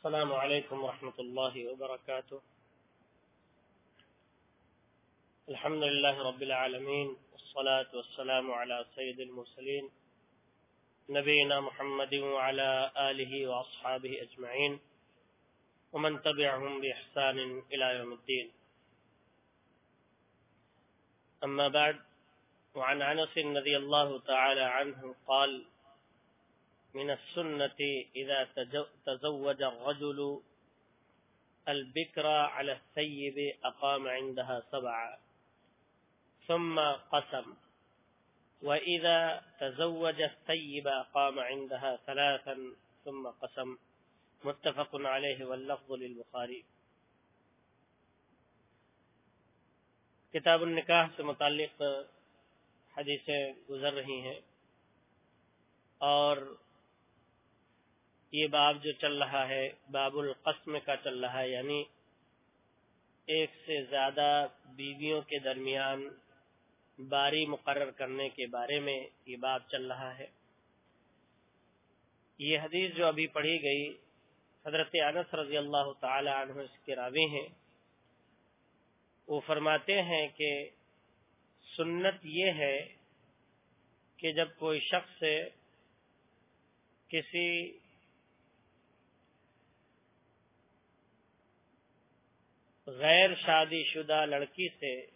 السلام عليكم ورحمة الله وبركاته. الحمد لله رب العالمين، والصلاة والسلام على سيد المرسلين، نبينا محمد وعلى آله وأصحابه أجمعين، ومن تبعهم بإحسان إلى يوم الدين. أما بعد، وعن عنس رضي الله تعالى عنه قال من السنة إذا تزوج الرجل البكرة على الثيب أقام عندها سبعة ثم قسم. وإذا تزوج الثيب أقام عندها ثلاثا، ثم قسم. متفق عليه واللفظ للبخاري. کتاب النکاح سے متعلق حدیثیں گزر رہی ہیں اور یہ باب جو چل رہا ہے، باب القسم کا چل رہا ہے یعنی ایک سے زیادہ بیویوں کے درمیان باری مقرر کرنے کے بارے میں یہ باب چل رہا ہے۔ یہ حدیث جو ابھی پڑھی گئی، حضرت انس رضی اللہ تعالی عنہ اس کے راوی ہیں۔ وہ فرماتے ہیں کہ سنت یہ ہے کہ جب کوئی شخص کسی غیر شادی شدہ لڑکی سے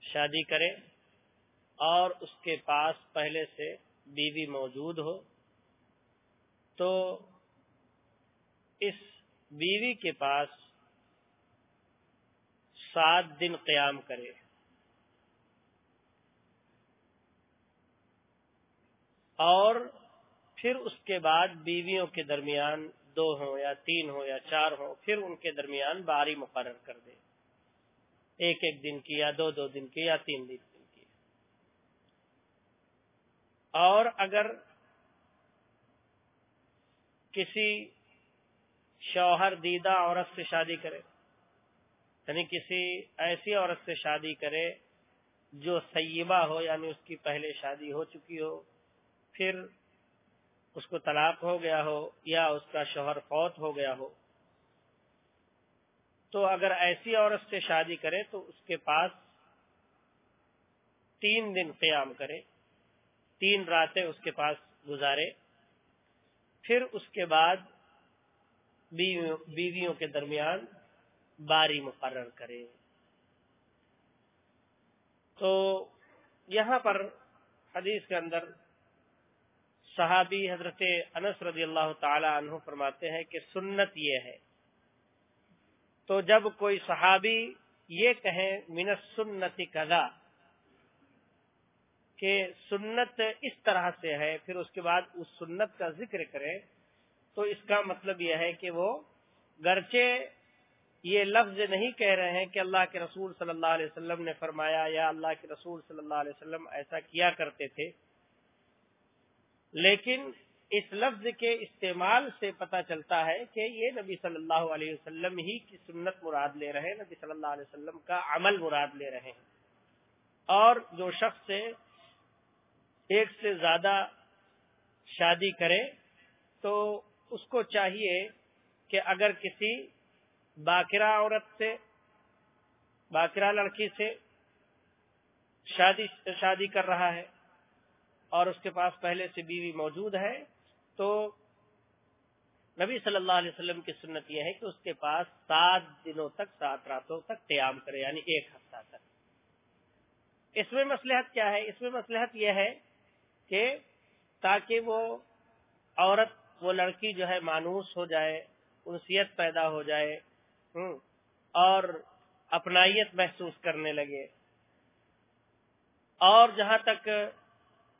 شادی کرے اور اس کے پاس پہلے سے بیوی موجود ہو، تو اس بیوی کے پاس سات دن قیام کرے۔ اور پھر اس کے بعد بیویوں کے درمیان دو ہوں یا تین ہوں یا چار ہوں، پھر ان کے درمیان باری مقرر کر دے۔ ایک ایک دن کی یا دو دو دن کی یا تین دن کی۔ اور اگر کسی شوہر دیدہ عورت سے شادی کرے یعنی کسی ایسی عورت سے شادی کرے جو سیبہ ہو یعنی اس کی پہلے شادی ہو چکی ہو، پھر اس کو طلاق ہو گیا ہو یا اس کا شوہر فوت ہو گیا ہو۔ تو اگر ایسی عورت سے شادی کرے تو اس کے پاس تین دن قیام کرے، تین راتیں اس کے پاس گزارے، پھر اس کے بعد بیویوں کے درمیان باری مقرر کرے۔ تو یہاں پر حدیث کے اندر صحابی حضرت انس رضی اللہ تعالی عنہ فرماتے ہیں کہ سنت یہ ہے۔ تو جب کوئی صحابی یہ کہیں من سنت کذا کہ سنت اس طرح سے ہے، پھر اس کے بعد اس سنت کا ذکر کرے، تو اس کا مطلب یہ ہے کہ وہ گرچہ یہ لفظ نہیں کہہ رہے ہیں کہ اللہ کے رسول صلی اللہ علیہ وسلم نے فرمایا یا اللہ کے رسول صلی اللہ علیہ وسلم ایسا کیا کرتے تھے لیکن اس لفظ کے استعمال سے پتا چلتا ہے کہ یہ نبی صلی اللہ علیہ وسلم ہی کی سنت مراد لے رہے ہیں، نبی صلی اللہ علیہ وسلم کا عمل مراد لے رہے ہیں۔ اور جو شخص سے ایک سے زیادہ شادی کرے تو اس کو چاہیے کہ اگر کسی باقرہ عورت سے، باقرہ لڑکی سے شادی شادی کر رہا ہے اور اس کے پاس پہلے سے بیوی موجود ہے، تو نبی صلی اللہ علیہ وسلم کی سنت یہ ہے کہ اس کے پاس سات دنوں تک، سات راتوں تک قیام کرے یعنی ایک ہفتہ تک۔ اس میں مسلحت کیا ہے؟ اس میں مسلحت یہ ہے کہ تاکہ وہ عورت، وہ لڑکی جو ہے مانوس ہو جائے، انسیت پیدا ہو جائے اور اپنائیت محسوس کرنے لگے۔ اور جہاں تک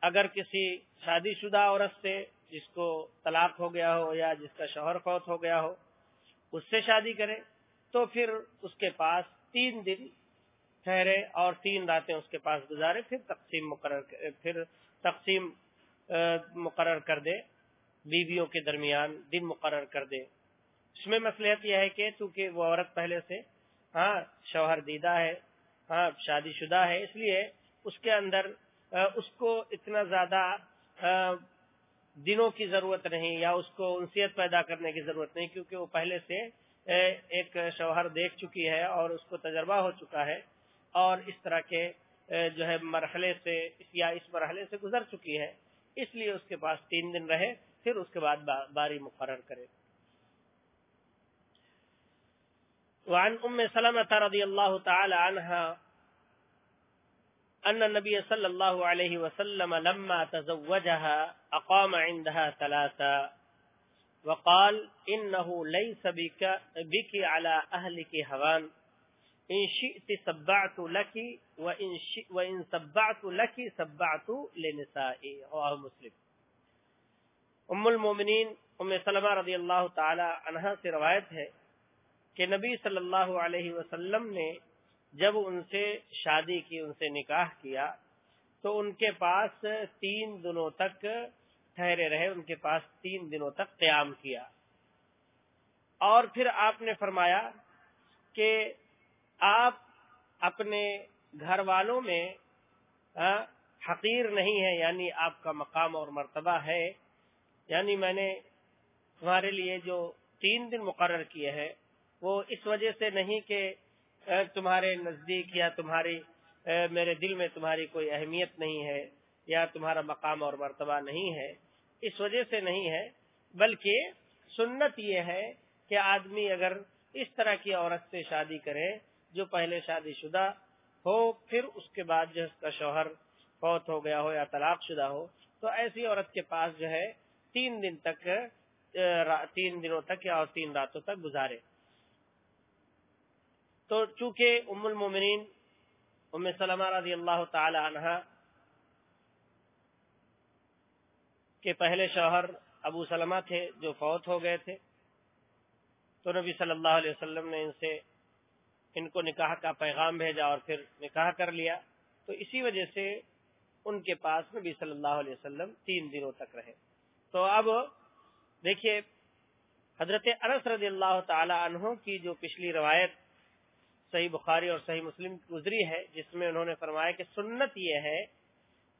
اگر کسی شادی شدہ عورت سے جس کو طلاق ہو گیا ہو یا جس کا شوہر فوت ہو گیا ہو، اس سے شادی کرے تو پھر اس کے پاس تین دن ٹھہرے اور تین راتیں اس کے پاس گزارے، پھر تقسیم مقرر پھر تقسیم مقرر کر دے، بیویوں کے درمیان دن مقرر کر دے۔ اس میں مسلحت یہ ہے کہ چونکہ وہ عورت پہلے سے ہاں شوہر دیدہ ہے ہاں شادی شدہ ہے، اس لیے اس کے اندر اس کو اتنا زیادہ دنوں کی ضرورت نہیں یا اس کو انسیت پیدا کرنے کی ضرورت نہیں کیونکہ وہ پہلے سے ایک شوہر دیکھ چکی ہے اور اس کو تجربہ ہو چکا ہے اور اس طرح کے جو ہے مرحلے سے، یا اس مرحلے سے گزر چکی ہے۔ اس لیے اس کے پاس تین دن رہے، پھر اس کے بعد باری مقرر کرے۔ وعن ام سلمة رضی اللہ تعالی عنہ ان النبي صلى الله عليه وسلم لما تزوجها اقام عندها ثلاثة وقال انه ليس بك, بك على اهلك هوان. ان شئت سبعت لك وان, وإن سبعت لك سبعت لنسائي. رواه مسلم. ام المومنین ام سلمہ رضی اللہ تعالی عنہ سے روایت ہے کہ نبی صلی اللہ علیہ وسلم نے جب ان سے شادی کی، ان سے نکاح کیا، تو ان کے پاس تین دنوں تک ٹھہرے رہے، ان کے پاس تین دنوں تک قیام کیا۔ اور پھر آپ نے فرمایا کہ آپ اپنے گھر والوں میں حقیر نہیں ہے یعنی آپ کا مقام اور مرتبہ ہے۔ یعنی میں نے تمہارے لیے جو تین دن مقرر کیے ہیں، وہ اس وجہ سے نہیں کہ تمہارے نزدیک یا تمہاری میرے دل میں تمہاری کوئی اہمیت نہیں ہے یا تمہارا مقام اور مرتبہ نہیں ہے، اس وجہ سے نہیں ہے، بلکہ سنت یہ ہے کہ آدمی اگر اس طرح کی عورت سے شادی کرے جو پہلے شادی شدہ ہو، پھر اس کے بعد جو اس کا شوہر فوت ہو گیا ہو یا طلاق شدہ ہو، تو ایسی عورت کے پاس جو ہے تین دن تک تین دنوں تک یا اور تین راتوں تک گزارے۔ تو چونکہ ام المومنین، ام سلمہ رضی اللہ تعالی عنہ کے پہلے شوہر ابو سلمہ تھے جو فوت ہو گئے تھے، تو نبی صلی اللہ علیہ وسلم نے ان سے ان کو نکاح کا پیغام بھیجا اور پھر نکاح کر لیا۔ تو اسی وجہ سے ان کے پاس نبی صلی اللہ علیہ وسلم تین دنوں تک رہے۔ تو اب دیکھیے، حضرت انس رضی اللہ تعالی عنہ کی جو پچھلی روایت صحیح بخاری اور صحیح مسلم گزری ہے، جس میں انہوں نے فرمایا کہ سنت یہ ہے،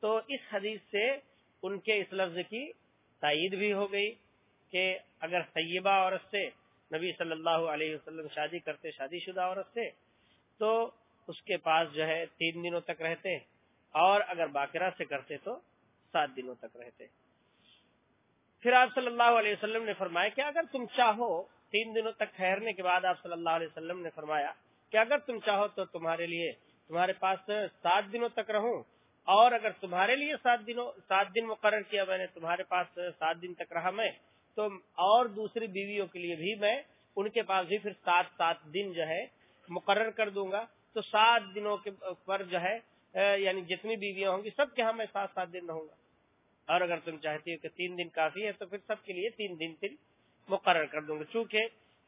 تو اس حدیث سے ان کے اس لفظ کی تائید بھی ہو گئی کہ اگر طیبہ عورت سے نبی صلی اللہ علیہ وسلم شادی کرتے، شادی شدہ عورت سے، تو اس کے پاس جو ہے تین دنوں تک رہتے اور اگر باقرہ سے کرتے تو سات دنوں تک رہتے۔ پھر آپ صلی اللہ علیہ وسلم نے فرمایا کہ اگر تم چاہو، تین دنوں تک ٹھہرنے کے بعد آپ صلی اللہ علیہ وسلم نے فرمایا کہ اگر تم چاہو تو تمہارے لیے تمہارے پاس سات دنوں تک رہوں، اور اگر تمہارے لیے سات دنوں، سات دن مقرر کیا میں نے تمہارے پاس سات دن تک رہا میں، تو اور دوسری بیویوں کے لیے بھی میں ان کے پاس بھی پھر سات سات دن جو ہے مقرر کر دوں گا۔ تو سات دنوں کے پر جو ہے یعنی جتنی بیویاں ہوں گی، سب کے ہاں میں سات سات دن رہوں گا۔ اور اگر تم چاہتی ہو کہ تین دن کافی ہے، تو پھر سب کے لیے تین دن تین مقرر کر دوں گا۔ چونکہ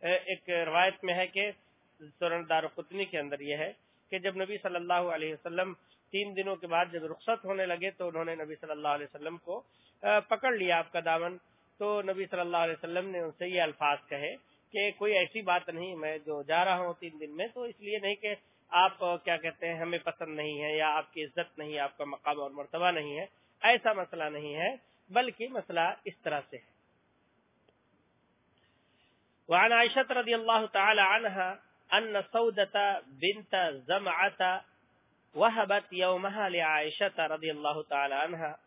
ایک روایت میں ہے کہ سورن دار قطنی کے اندر یہ ہے کہ جب نبی صلی اللہ علیہ وسلم تین دنوں کے بعد جب رخصت ہونے لگے تو انہوں نے نبی صلی اللہ علیہ وسلم کو پکڑ لیا آپ کا دامن۔ تو نبی صلی اللہ علیہ وسلم نے ان سے یہ الفاظ کہے کہ کوئی ایسی بات نہیں، میں جو جا رہا ہوں تین دن میں، تو اس لیے نہیں کہ آپ کیا کہتے ہیں، ہمیں پسند نہیں ہے یا آپ کی عزت نہیں، آپ کا مقام اور مرتبہ نہیں ہے۔ ایسا مسئلہ نہیں ہے، بلکہ مسئلہ اس طرح سے ہے۔ وعن عائشة رضي الله تعالى عنها أن سودة بنت زمعة وهبت يومها لعائشة رضي الله تعالى عنها.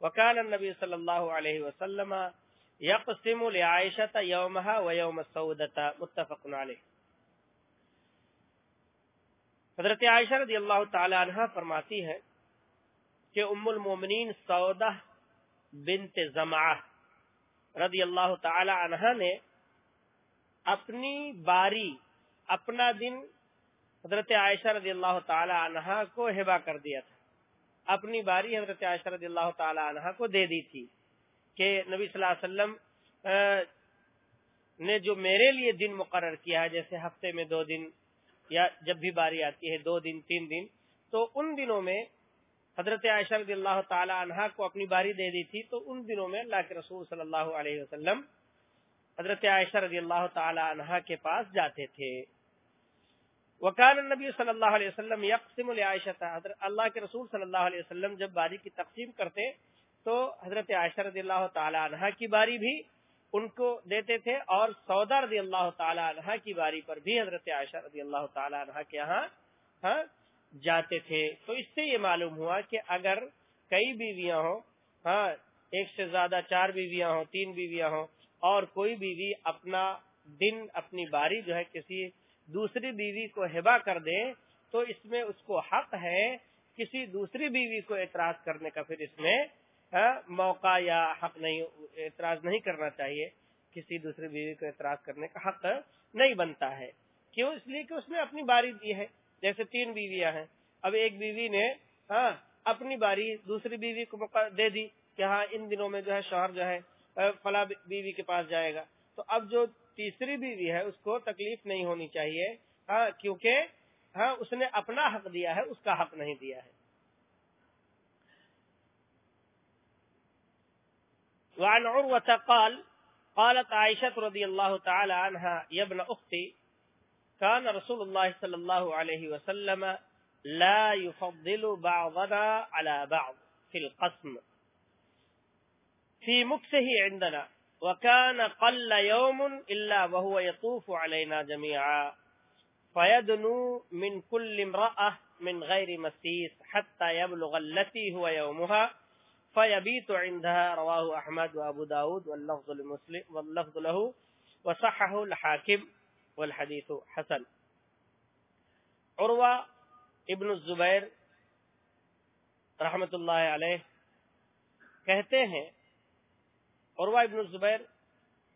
وكان النبي صلى الله عليه وسلم يقسم لعائشة يومها ويوم سودة متفق عليه. حضرت عائشہ رضی اللہ تعالی عنہ فرماتی ہے کہ ام المومنین سودہ بنت زمعہ رضی اللہ تعالی عنہ نے اپنی باری اپنا دن حضرت عائشہ رضی اللہ تعالی عنہ کو ہبا کر دیا تھا۔ اپنی باری حضرت عائشہ رضی اللہ تعالی عنہ کو دے دی تھی کہ نبی صلی اللہ علیہ وسلم نے جو میرے لیے دن مقرر کیا ہے، جیسے ہفتے میں دو دن یا جب بھی باری آتی ہے، دو دن، تین دن، تو ان دنوں میں حضرت عائشہ رضی اللہ تعالی عنہ کو اپنی باری دے دی تھی، تو ان دنوں میں اللہ کے رسول صلی اللہ علیہ وسلم حضرت عائشہ رضی اللہ تعالی عنہ کے پاس جاتے تھے۔ وکان النبی صلی اللہ علیہ وسلم یقسم العائشہ حضرت اللہ کے رسول صلی اللہ علیہ وسلم جب باری کی تقسیم کرتے تو حضرت عائشہ رضی اللہ تعالی عنہ کی باری بھی ان کو دیتے تھے اور سودا رضی اللہ تعالی عنہ کی باری پر بھی حضرت عائشہ رضی اللہ تعالی عنہ کے یہاں ہاں جاتے تھے۔ تو اس سے یہ معلوم ہوا کہ اگر کئی بیویاں ہوں ہاں ایک سے زیادہ چار بیویاں ہوں، تین بیویاں ہوں، اور کوئی بیوی اپنا دن، اپنی باری جو ہے کسی دوسری بیوی کو ہبا کر دے تو اس میں اس کو حق ہے کسی دوسری بیوی کو اعتراض کرنے کا پھر اس میں موقع یا حق نہیں، اعتراض نہیں کرنا چاہیے۔ کسی دوسری بیوی کو اعتراض کرنے کا حق نہیں بنتا ہے۔ کیوں؟ اس لیے کہ اس نے اپنی باری دی ہے۔ جیسے تین بیویاں ہیں۔ اب ایک بیوی نے ہاں اپنی باری دوسری بیوی کو موقع دے دی کہ ہاں ان دنوں میں جو ہے شوہر جو ہے فلاں بیوی کے پاس جائے گا۔ تو اب جو تیسری بیوی ہے، اس کو تکلیف نہیں ہونی چاہیے۔ ہاں کیونکہ ہاں اس نے اپنا حق دیا ہے، اس کا حق نہیں دیا ہے۔ وعن عروة قال، قالت عائشة رضي الله تعالى عنها يا ابن أختي كان رسول الله صلى الله عليه وسلم لا يفضل بعضنا على بعض في القسم في مكسه عندنا۔ وكان قل يوم إلا وهو يطوف علينا جميعا فيدنو من كل امرأة من غير مسيس حتى يبلغ التي هو يومها فيبيت عندها رواه أحمد وأبو داود واللفظ لمسلم واللفظ له وصحه الحاكم والحديث حسن. عروہ ابن الزبیر رحمت اللہ علیہ کہتے ہیں عروہ ابن الزبیر،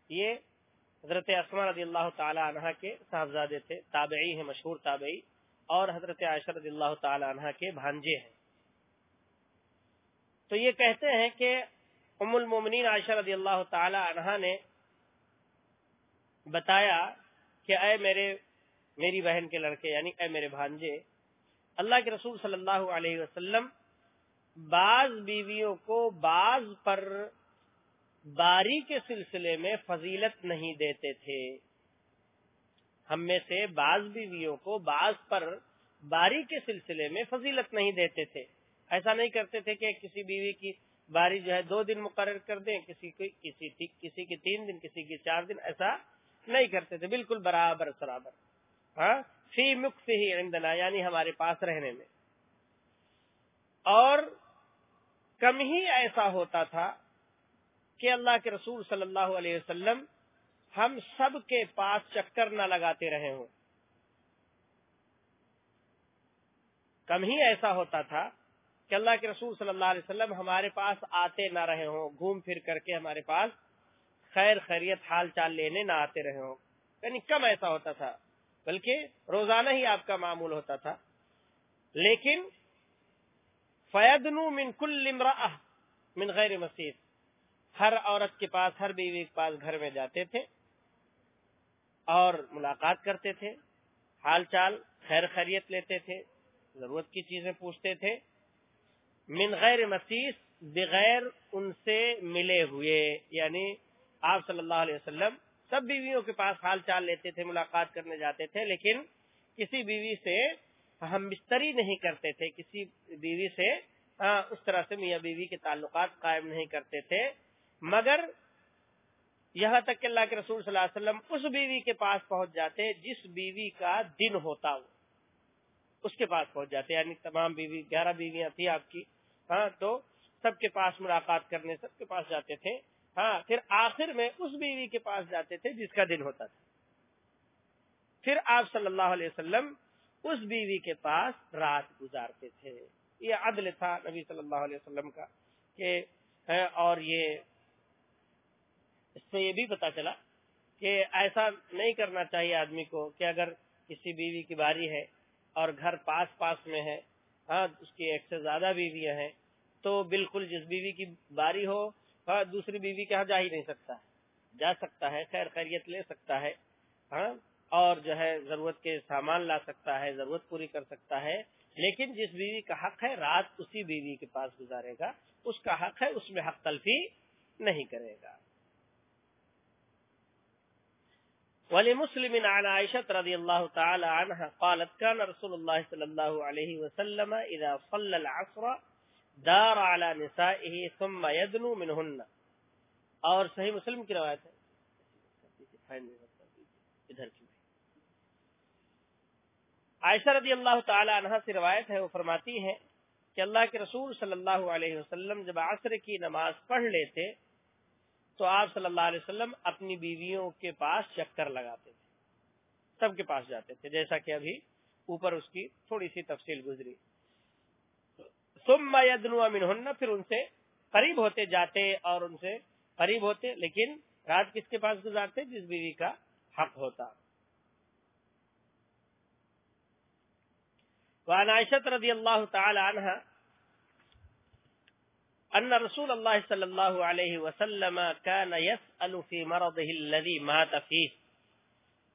یہ حضرت اسما رضی اللہ تعالی عنہ کے صاحبزادے تھے، تابعی ہیں، مشہور تابعی، اور حضرت عائشہ رضی اللہ تعالی عنہ کے بھانجے ہیں۔ تو یہ کہتے ہیں کہ ام المومنین عائشہ رضی اللہ تعالی عنہ نے بتایا کہ اے میرے، میری بہن کے لڑکے یعنی اے میرے بھانجے، اللہ کے رسول صلی اللہ علیہ وسلم بعض بیویوں کو بعض پر باری کے سلسلے میں فضیلت نہیں دیتے تھے۔ ہم میں سے بعض بیویوں کو بعض پر باری کے سلسلے میں فضیلت نہیں دیتے تھے۔ ایسا نہیں کرتے تھے کہ کسی بیوی کی باری جو ہے دو دن مقرر کر دیں، کسی کی، کسی کسی کی تین دن، کسی کی چار دن، ایسا نہیں کرتے تھے۔ بالکل برابر برابر۔ ہاں؟ فی مک سے ہی عندنا یعنی ہمارے پاس رہنے میں۔ اور کم ہی ایسا ہوتا تھا کہ اللہ کے رسول صلی اللہ علیہ وسلم ہم سب کے پاس چکر نہ لگاتے رہے ہوں۔ کم ہی ایسا ہوتا تھا کہ اللہ کے رسول صلی اللہ علیہ وسلم ہمارے پاس آتے نہ رہے ہوں، گھوم پھر کر کے ہمارے پاس خیر خیریت حال چال لینے نہ آتے رہے ہوں۔ یعنی کم ایسا ہوتا تھا، بلکہ روزانہ ہی آپ کا معمول ہوتا تھا۔ لیکن فیدنو من کل من غیر مسیح۔ ہر عورت کے پاس، ہر بیوی کے پاس گھر میں جاتے تھے اور ملاقات کرتے تھے، حال چال، خیر خیریت لیتے تھے، ضرورت کی چیزیں پوچھتے تھے۔ من غیر مسیح، بغیر ان سے ملے ہوئے یعنی آپ صلی اللہ علیہ وسلم سب بیویوں کے پاس حال چال لیتے تھے، ملاقات کرنے جاتے تھے، لیکن کسی بیوی سے ہم بستری نہیں کرتے تھے، کسی بیوی سے اس طرح سے میاں بیوی کے تعلقات قائم نہیں کرتے تھے۔ مگر یہاں تک کہ اللہ کے رسول صلی اللہ علیہ وسلم اس بیوی کے پاس پہنچ جاتے جس بیوی کا دن ہوتا وہ اس کے پاس پہنچ جاتے یعنی تمام بیوی، گیارہ بیویاں تھی آپ کی۔ ہاں تو سب کے پاس ملاقات کرنے، سب کے پاس جاتے تھے۔ ہاں پھر آخر میں اس بیوی کے پاس جاتے تھے جس کا دن ہوتا تھا۔ پھر آپ صلی اللہ علیہ وسلم اس بیوی کے پاس رات گزارتے تھے۔ یہ عدل تھا نبی صلی اللہ علیہ وسلم کا کہ ہاں، اور یہ اس سے یہ بھی پتا چلا کہ ایسا نہیں کرنا چاہیے آدمی کو کہ اگر کسی بیوی کی باری ہے اور گھر پاس پاس میں ہے ہاں اس کی ایک سے زیادہ بیویاں ہیں، تو بالکل جس بیوی کی باری ہو ہاں دوسری بیوی کے یہاں جا ہی نہیں سکتا۔ جا سکتا ہے، خیر خیریت لے سکتا ہے ہاں اور جو ہے ضرورت کے سامان لا سکتا ہے، ضرورت پوری کر سکتا ہے۔ لیکن جس بیوی کا حق ہے، رات اسی بیوی کے پاس گزارے گا، اس کا حق ہے، اس میں حق تلفی نہیں کرے گا۔ ولمسلم عن عائشة رضي الله تعالى عنها قالت، كان رسول الله صلى الله عليه وسلم إذا صلى العصر دار اعلی نسائه ثم يدنو منهن. اور صحیح مسلم کی روایت ہے۔ ادھر کی۔ عائشہ رضی اللہ تعالی عنہ سے روایت ہے، وہ فرماتی ہیں کہ اللہ کے رسول صلی اللہ علیہ وسلم جب عصر کی نماز پڑھ لیتے تو آپ صلی اللہ علیہ وسلم اپنی بیویوں کے پاس چکر لگاتے تھے، سب کے پاس جاتے تھے، جیسا کہ ابھی اوپر اس کی تھوڑی سی تفصیل گزری۔ ثم يدنو منهن پھر ان سے قریب ہوتے جاتے اور ان سے قریب ہوتے، لیکن رات کس کے پاس گزارتے؟ جس بیوی کا حق ہوتا۔ وعن عائشة رضی اللہ تعالی عنہ ان رسول الله صلى الله عليه وسلم كان يسأل في مرضه الذي مات فيه.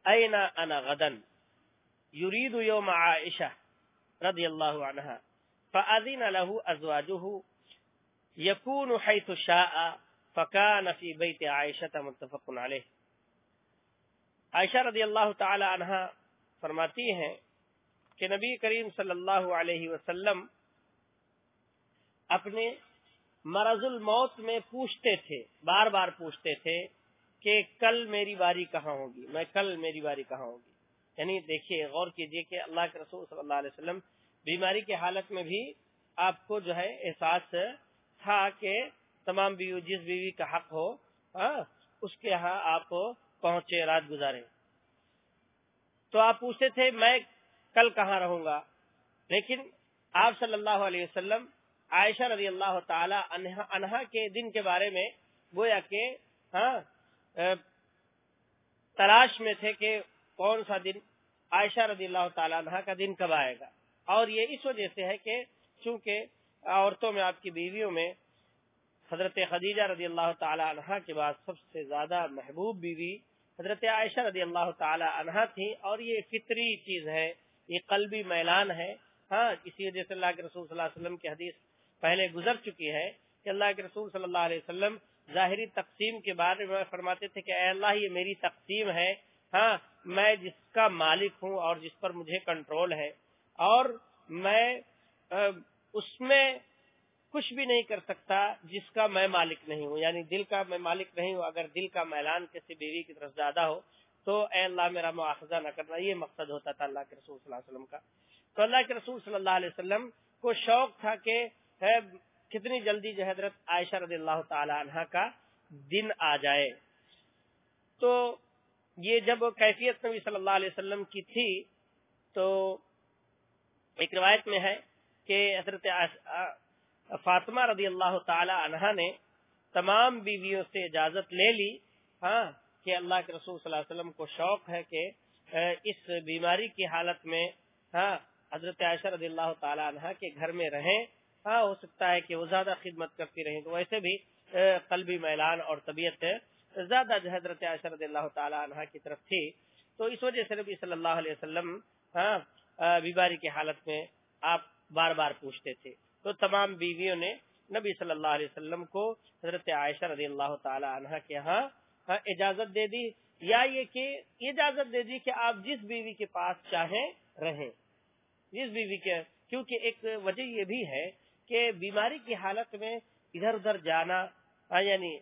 اين انا غدا؟ يريد يوم عائشة رضي الله عنها. فأذن له أزواجه. يكون حيث شاء فكان في بيت عائشة متفق عليه. عائشہ رضی اللہ تعالی عنہ فرماتی ہیں کہ نبی کریم صلی اللہ علیہ وسلم اپنے مرض الموت میں پوچھتے تھے، بار بار پوچھتے تھے کہ کل میری باری کہاں ہوگی؟ میں کل میری باری کہاں ہوگی؟ یعنی دیکھیے، غور کیجیے کہ اللہ کے رسول صلی اللہ علیہ وسلم بیماری کی حالت میں بھی آپ کو جو ہے احساس تھا کہ تمام بیوی، جس بیوی کا حق ہو اس کے یہاں آپ پہنچے، رات گزارے۔ تو آپ پوچھتے تھے، میں کل کہاں رہوں گا؟ لیکن آپ صلی اللہ علیہ وسلم عائشہ رضی اللہ تعالی انہا کے دن کے بارے میں گویا کہ ہاں تلاش میں تھے کہ کون سا دن عائشہ رضی اللہ تعالی عنہ کا دن کب آئے گا؟ اور یہ اس وجہ سے ہے کہ چونکہ عورتوں میں، آپ کی بیویوں میں حضرت خدیجہ رضی اللہ تعالی عنہ کے بعد سب سے زیادہ محبوب بیوی حضرت عائشہ رضی اللہ تعالی عنہ تھی، اور یہ فطری چیز ہے، یہ قلبی میلان ہے۔ ہاں اسی وجہ سے اللہ کے رسول صلی اللہ علیہ وسلم کی حدیث پہلے گزر چکی ہے کہ اللہ کے رسول صلی اللہ علیہ وسلم ظاہری تقسیم کے بارے میں فرماتے تھے کہ اے اللہ یہ میری تقسیم ہے۔ ہاں میں جس کا مالک ہوں اور جس پر مجھے کنٹرول ہے اور میں اس میں کچھ بھی نہیں کر سکتا جس کا میں مالک نہیں ہوں۔ یعنی دل کا میں مالک نہیں ہوں، اگر دل کا میلان کسی بیوی کی طرف زیادہ ہو تو اے اللہ میرا مواخذہ نہ کرنا، یہ مقصد ہوتا تھا اللہ کے رسول صلی اللہ علیہ وسلم کا۔ تو اللہ کے رسول صلی اللہ علیہ وسلم کو شوق تھا کہ کتنی جلدی جو حضرت عائشہ رضی اللہ تعالی عنہ کا دن آ جائے۔ تو یہ جب کیفیت نبی صلی اللہ علیہ وسلم کی تھی، تو ایک روایت میں ہے کہ حضرت فاطمہ رضی اللہ تعالی عنہ نے تمام بیویوں سے اجازت لے لی ہاں کہ اللہ کے رسول صلی اللہ علیہ وسلم کو شوق ہے کہ اس بیماری کی حالت میں ہاں حضرت عائشہ رضی اللہ تعالی عنہ کے گھر میں رہیں۔ ہاں ہو سکتا ہے کہ وہ زیادہ خدمت کرتی رہیں، تو ویسے بھی قلبی میلان اور طبیعت زیادہ حضرت عائشہ رضی اللہ تعالی عنہ کی طرف تھی، تو اس وجہ سے نبی صلی اللہ علیہ وسلم ہاں بیماری کی حالت میں آپ بار بار پوچھتے تھے۔ تو تمام بیویوں نے نبی صلی اللہ علیہ وسلم کو حضرت عائشہ رضی اللہ تعالی عنہ کے ہاں اجازت دے دی، یا یہ کہ اجازت دے دی کہ آپ جس بیوی کے پاس چاہیں رہیں۔ جس بیوی کے، کیونکہ ایک وجہ یہ بھی ہے کہ بیماری کی حالت میں ادھر ادھر جانا یعنی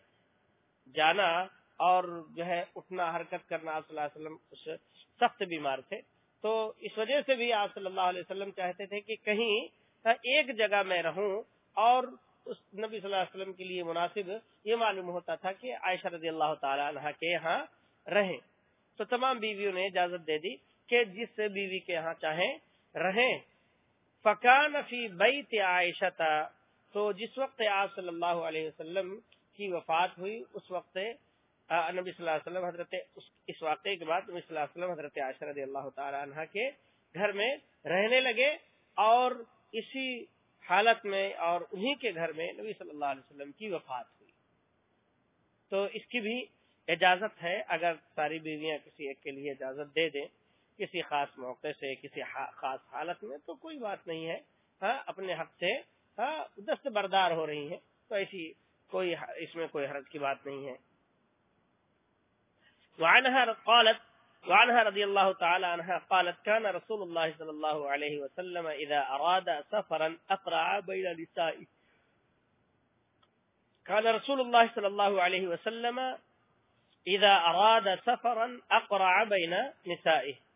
جانا اور جو ہے اٹھنا، حرکت کرنا، آپ صلی اللہ علیہ وسلم سخت بیمار تھے۔ تو اس وجہ سے بھی آپ صلی اللہ علیہ وسلم چاہتے تھے کہ کہیں ایک جگہ میں رہوں اور اس نبی صلی اللہ علیہ وسلم کے لیے مناسب یہ معلوم ہوتا تھا کہ عائشہ رضی اللہ تعالی عنہ کے یہاں رہیں۔ تو تمام بیویوں نے اجازت دے دی کہ جس بیوی کے یہاں چاہیں رہیں۔ فکان فی بیت عائشہ تو جس وقت آپ صلی اللہ علیہ وسلم کی وفات ہوئی، اس وقت نبی صلی اللہ علیہ وسلم حضرت اس واقعے کے بعد نبی صلی اللہ علیہ وسلم حضرت عائشہ رضی اللہ تعالی عنہ کے گھر میں رہنے لگے اور اسی حالت میں اور انہی کے گھر میں نبی صلی اللہ علیہ وسلم کی وفات ہوئی۔ تو اس کی بھی اجازت ہے، اگر ساری بیویاں کسی ایک کے لیے اجازت دے دیں۔ کسی خاص موقع سے، کسی خاص حالت میں تو کوئی بات نہیں ہے۔ ہاں اپنے حق سے ہاں دست بردار ہو رہی ہیں۔ تو ایسی کوئی اس میں کوئی حرج کی بات نہیں ہے۔ وعنها قالت وعنها رضي الله تعالى عنها قالت كان رسول الله صلى الله عليه وسلم إذا أراد سفرا أقرع بين نسائه۔ قال رسول الله صلى الله عليه وسلم إذا أراد سفرا أقرع بين نسائه۔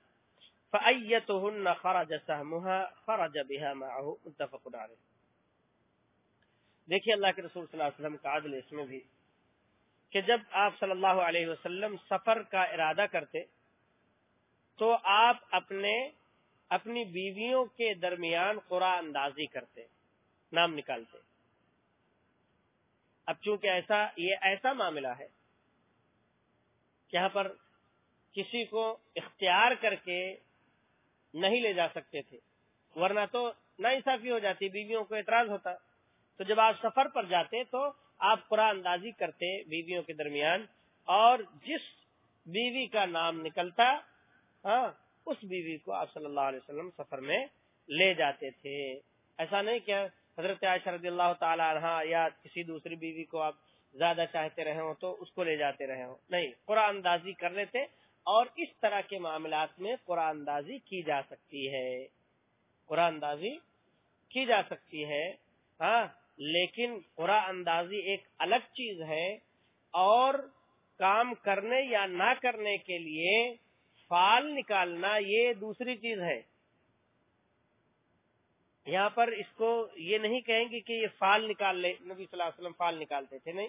فأيتهن خرج سهمها خرج بها معه متفق عليه۔ دیکھیے اللہ کے رسول صلی اللہ علیہ وسلم کا عدل اس میں بھی کہ جب آپ صلی اللہ علیہ وسلم سفر کا ارادہ کرتے تو آپ اپنے اپنی بیویوں کے درمیان قرآن اندازی کرتے، نام نکالتے۔ اب چونکہ ایسا، یہ ایسا معاملہ ہے یہاں پر کسی کو اختیار کر کے نہیں لے جا سکتے تھے۔ ورنہ تو نہ انصافی ہو جاتی، بیویوں کو اعتراض ہوتا۔ تو جب آپ سفر پر جاتے تو آپ قرآن اندازی کرتے بیویوں کے درمیان، اور جس بیوی کا نام نکلتا ہاں اس بیوی کو آپ صلی اللہ علیہ وسلم سفر میں لے جاتے تھے۔ ایسا نہیں کہ حضرت عائشہ رضی اللہ تعالی عنہ یا کسی دوسری بیوی کو آپ زیادہ چاہتے رہے ہوں تو اس کو لے جاتے رہے ہوں۔ نہیں، قرآن اندازی کر لیتے اور اس طرح کے معاملات میں قرآن اندازی کی جا سکتی ہے۔ قرآن اندازی کی جا سکتی ہے ہاں لیکن قرآن اندازی ایک الگ چیز ہے اور کام کرنے یا نہ کرنے کے لیے فال نکالنا یہ دوسری چیز ہے۔ یہاں پر اس کو یہ نہیں کہیں گے کہ یہ فال نکال لے، نبی صلی اللہ علیہ وسلم فال نکالتے تھے، نہیں۔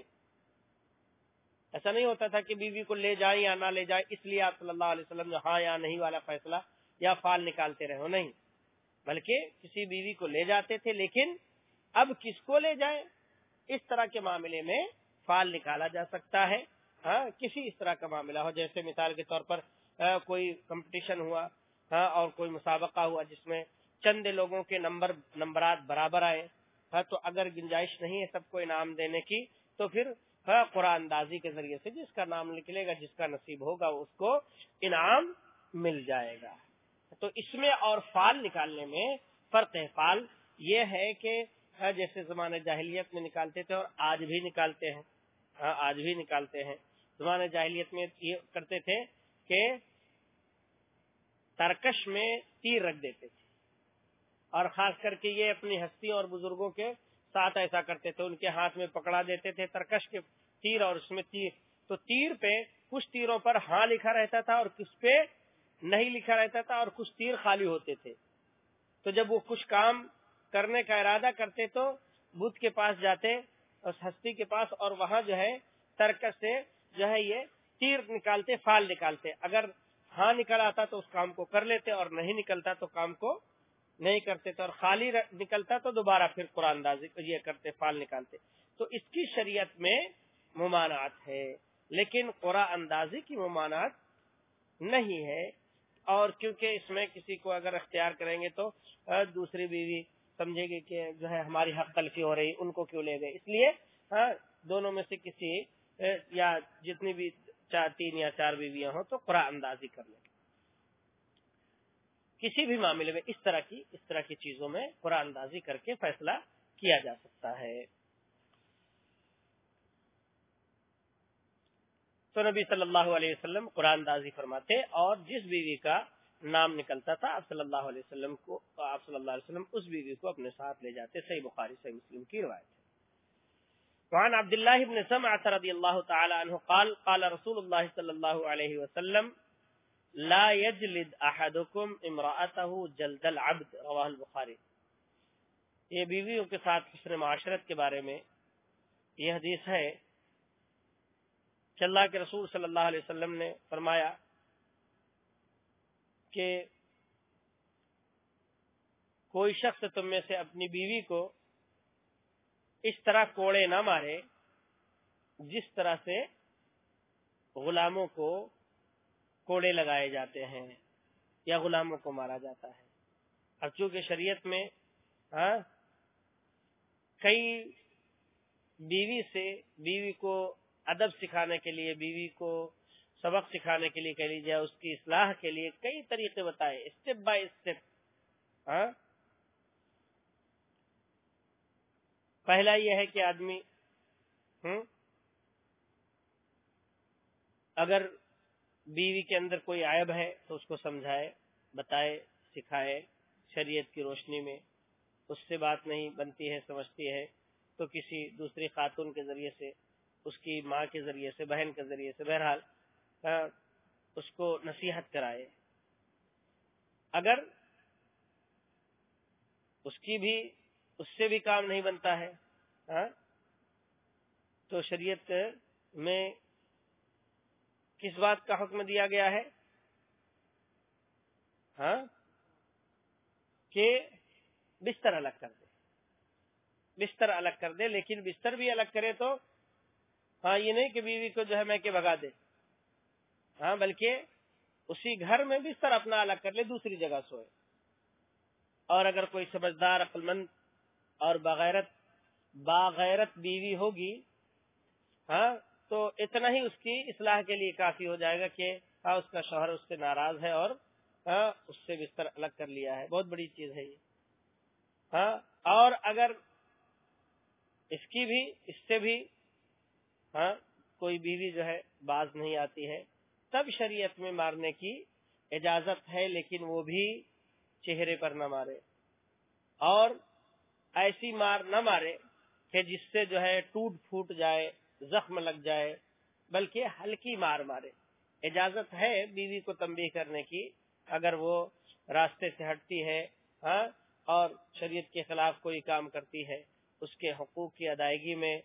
ایسا نہیں ہوتا تھا کہ بیوی کو لے جائیں یا نہ لے جائیں، اس لیے آپ صلی اللہ علیہ وسلم جو ہاں یا نہیں والا فیصلہ یا فال نکالتے رہے نہیں۔ بلکہ کسی بیوی کو لے جاتے تھے، لیکن اب کس کو لے جائیں؟ اس طرح کے معاملے میں فال نکالا جا سکتا ہے۔ ہاں کسی اس طرح کا معاملہ ہو، جیسے مثال کے طور پر کوئی کمپٹیشن ہوا ہاں اور کوئی مسابقہ ہوا جس میں چند لوگوں کے نمبر، نمبرات برابر آئے ہاں تو اگر گنجائش نہیں ہے سب کو انعام دینے کی، تو پھر قرآن اندازی کے ذریعے سے، جس کا نام نکلے گا، جس کا نصیب ہوگا، اس کو انعام مل جائے گا۔ تو اس میں اور فال نکالنے میں فرق ہے فال یہ ہے کہ جیسے زمانے جاہلیت میں نکالتے تھے اور آج بھی نکالتے ہیں۔ ہاں آج بھی نکالتے ہیں۔ زمانے جاہلیت میں یہ کرتے تھے کہ ترکش میں تیر رکھ دیتے تھے۔ اور خاص کر کے یہ اپنی ہستیوں اور بزرگوں کے ساتھ ایسا کرتے تھے، ان کے ہاتھ میں پکڑا دیتے تھے ترکش کے تیر اور اس میں تیر۔ تو تیر پہ کچھ تیروں پر ہاں لکھا رہتا تھا اور کس پہ نہیں لکھا رہتا تھا اور کچھ تیر خالی ہوتے تھے۔ تو جب وہ کچھ کام کرنے کا ارادہ کرتے تو بدھ کے پاس جاتے اس ہستی کے پاس اور وہاں جو ہے ترکش سے جو ہے یہ تیر نکالتے فال نکالتے۔ اگر ہاں نکل آتا تو اس کام کو کر لیتے اور نہیں نکلتا تو کام کو نہیں کرتے تھے اور خالی نکلتا تو دوبارہ پھر قرآن اندازی یہ کرتے، فال نکالتے۔ تو اس کی شریعت میں ممانعت ہے، لیکن قرآن اندازی کی ممانعت نہیں ہے۔ اور کیونکہ اس میں کسی کو اگر اختیار کریں گے تو دوسری بیوی سمجھے گی کہ جو ہے ہماری حق تلفی ہو رہی، ان کو کیوں لے گئے؟ اس لیے ہاں دونوں میں سے کسی یا جتنی بھی چار تین یا چار بیویاں ہوں تو قرآن اندازی کر لیں۔ کسی بھی معاملے میں اس طرح کی، اس طرح کی چیزوں میں قرآن اندازی کر کے فیصلہ کیا جا سکتا ہے۔ تو نبی صلی اللہ علیہ وسلم قرآن اندازی فرماتے اور جس بیوی کا نام نکلتا تھا، آپ صلی اللہ علیہ وسلم کو، آپ صلی اللہ علیہ وسلم اس بیوی کو اپنے ساتھ لے جاتے، صحیح بخاری، صحیح مسلم کی روایت ہے۔ وعن عبد الله بن سمعة رضي الله تعالى عنه قال قال رسول الله صلى الله عليه وسلم لا يجلد احدكم امراته جلد العبد، رواه البخاری۔ یہ بیویوں کے ساتھ حسن معاشرت کے بارے میں یہ حدیث ہے۔ کہ اللہ کے رسول صلی اللہ علیہ وسلم نے فرمایا کہ کوئی شخص تم میں سے اپنی بیوی کو اس طرح کوڑے نہ مارے جس طرح سے غلاموں کو کوڑے لگائے جاتے ہیں یا غلاموں کو مارا جاتا ہے۔ اب چونکہ شریعت میں ہاں کئی بیوی سے، بیوی کو ادب سکھانے کے لیے، بیوی کو سبق سکھانے کے لیے کہہ لیجیے اس کی اصلاح کے لیے کئی طریقے بتائے اسٹیپ بائی اسٹیپ ہاں۔ پہلا یہ ہے کہ آدمی، ہوں، اگر بیوی کے اندر کوئی عیب ہے تو اس کو سمجھائے، بتائے، سکھائے شریعت کی روشنی میں۔ اس سے بات نہیں بنتی ہے، سمجھتی ہے۔ تو کسی دوسری خاتون کے ذریعے سے، اس کی ماں کے ذریعے سے، بہن کے ذریعے سے، بہرحال اس کو نصیحت کرائے۔ اگر اس کی بھی، اس سے بھی کام نہیں بنتا ہے تو شریعت میں کس بات کا حکم دیا گیا ہے؟ ہاں؟ کہ بستر الگ کر دے۔ بستر الگ کر دے، لیکن بستر بھی الگ کرے تو ہاں یہ نہیں کہ بیوی کو جو ہے میں کہ بگا دے۔ ہاں بلکہ اسی گھر میں بستر اپنا الگ کر لے، دوسری جگہ سوئے۔ اور اگر کوئی سمجھدار عقل مند اور بغیرت باغیرت بیوی ہوگی ہاں تو اتنا ہی اس کی اصلاح کے لیے کافی ہو جائے گا کہ ہاں، اس کا شوہر اس سے ناراض ہے اور ہاں، اس سے بستر الگ کر لیا ہے۔ بہت بڑی چیز ہے یہ۔ ہاں اور اگر اس کی بھی، اس سے بھی ہاں کوئی بیوی جو ہے، باز نہیں آتی ہے، تب شریعت میں مارنے کی اجازت ہے، لیکن وہ بھی چہرے پر نہ مارے۔ اور ایسی مار نہ مارے کہ جس سے جو ہے، ٹوٹ پھوٹ جائے۔ زخم لگ جائے، بلکہ ہلکی مار مارے۔ اجازت ہے بیوی کو تنبیہ کرنے کی، اگر وہ راستے سے ہٹتی ہے ہاں اور شریعت کے خلاف کوئی کام کرتی ہے، اس کے حقوق کی ادائیگی میں